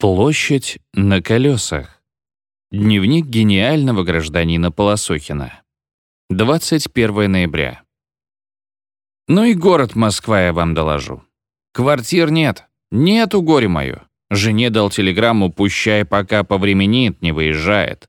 Площадь на колесах. Дневник гениального гражданина Полосухина. 21 ноября. Ну и город Москва я вам доложу. Квартир нет. Нету горе мое. Жене дал телеграмму, пущай, пока повременит, не выезжает.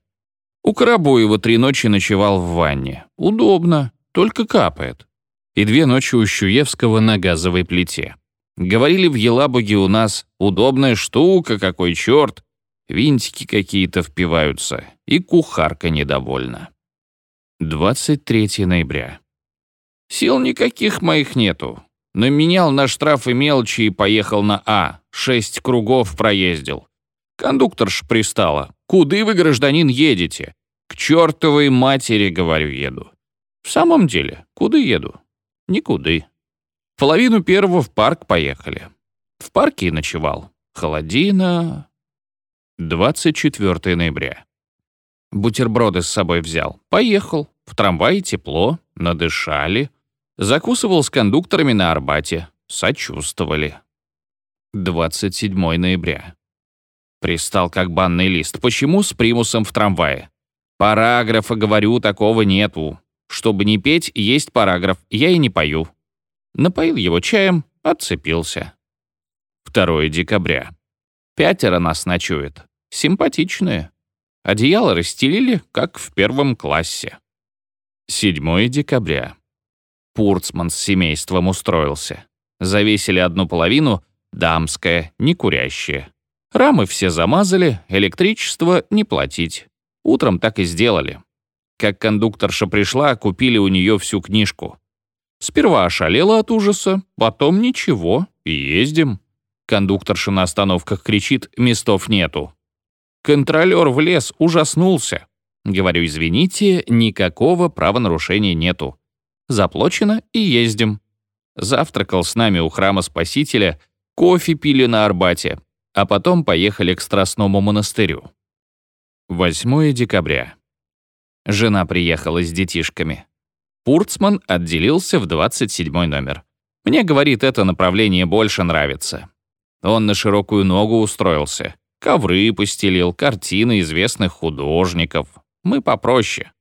У Карабоева три ночи ночевал в ванне. Удобно, только капает. И две ночи у Щуевского на газовой плите. Говорили в Елабуге у нас удобная штука, какой черт. Винтики какие-то впиваются, и кухарка недовольна. 23 ноября. Сил никаких моих нету. Наменял на штрафы мелочи и поехал на А. Шесть кругов проездил. Кондукторш пристала. «Куды вы, гражданин, едете?» «К чертовой матери, говорю, еду». «В самом деле, куда еду?» «Никуды». Половину первого в парк поехали. В парке и ночевал. Холодина. 24 ноября. Бутерброды с собой взял. Поехал. В трамвае тепло. Надышали. Закусывал с кондукторами на Арбате. Сочувствовали. 27 ноября. Пристал как банный лист. Почему с примусом в трамвае? Параграфа, говорю, такого нету. Чтобы не петь, есть параграф. Я и не пою напоил его чаем, отцепился. 2 декабря. Пятеро нас ночует. Симпатичные. Одеяло расстелили, как в первом классе. 7 декабря. Пурцман с семейством устроился. Завесили одну половину, дамская, не курящая. Рамы все замазали, электричество не платить. Утром так и сделали. Как кондукторша пришла, купили у нее всю книжку. Сперва ошалела от ужаса, потом ничего, и ездим. Кондукторша на остановках кричит, местов нету. Контролер в лес ужаснулся. Говорю, извините, никакого правонарушения нету. Заплачено и ездим. Завтракал с нами у храма Спасителя, кофе пили на Арбате, а потом поехали к Страстному монастырю. 8 декабря. Жена приехала с детишками. Пурцман отделился в 27 номер. Мне, говорит, это направление больше нравится. Он на широкую ногу устроился. Ковры постелил, картины известных художников. Мы попроще.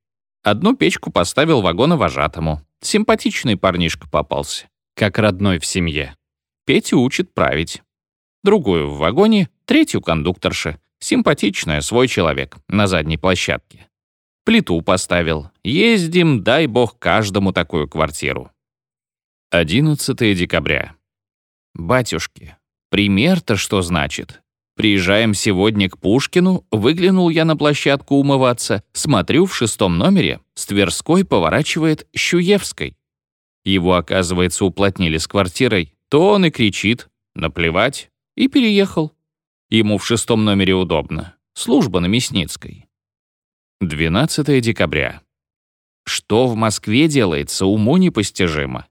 Одну печку поставил вагоновожатому. Симпатичный парнишка попался. Как родной в семье. Петю учит править. Другую в вагоне, третью кондукторша. Симпатичная, свой человек, на задней площадке. Плиту поставил. Ездим, дай бог, каждому такую квартиру. 11 декабря. Батюшки, пример-то что значит? Приезжаем сегодня к Пушкину, выглянул я на площадку умываться, смотрю в шестом номере, с Тверской поворачивает Щуевской. Его, оказывается, уплотнили с квартирой, то он и кричит, наплевать, и переехал. Ему в шестом номере удобно. Служба на Мясницкой. 12 декабря. Что в Москве делается, уму непостижимо.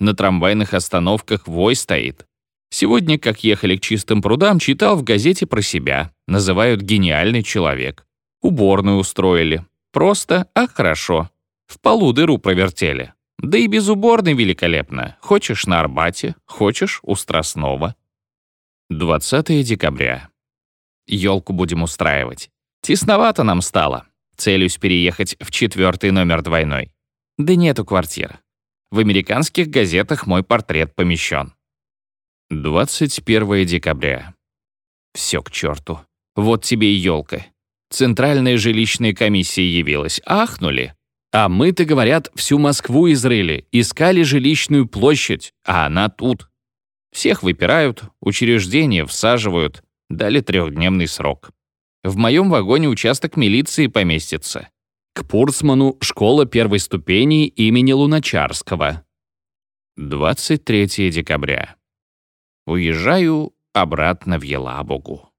На трамвайных остановках вой стоит. Сегодня, как ехали к чистым прудам, читал в газете про себя. Называют «гениальный человек». Уборную устроили. Просто, а хорошо. В полу дыру провертели. Да и без уборной великолепно. Хочешь на Арбате, хочешь у Страстного. 20 декабря. Елку будем устраивать. Тесновато нам стало. Целюсь переехать в четвертый номер двойной. Да нету квартир. В американских газетах мой портрет помещен. 21 декабря. Все к черту. Вот тебе и елка. Центральная жилищная комиссия явилась. Ахнули. А мы-то, говорят, всю Москву изрыли, искали жилищную площадь, а она тут. Всех выпирают, учреждения всаживают, дали трехдневный срок. В моем вагоне участок милиции поместится. К Пурцману школа первой ступени имени Луначарского. 23 декабря. Уезжаю обратно в Елабугу.